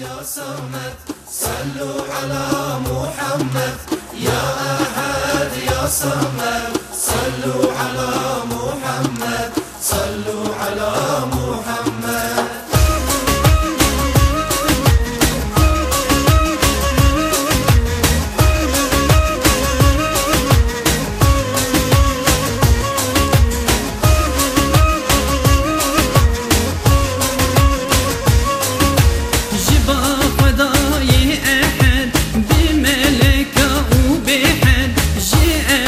يا صمد صلوا على محمد. يا أحد يا صمد صلوا على محمد جيت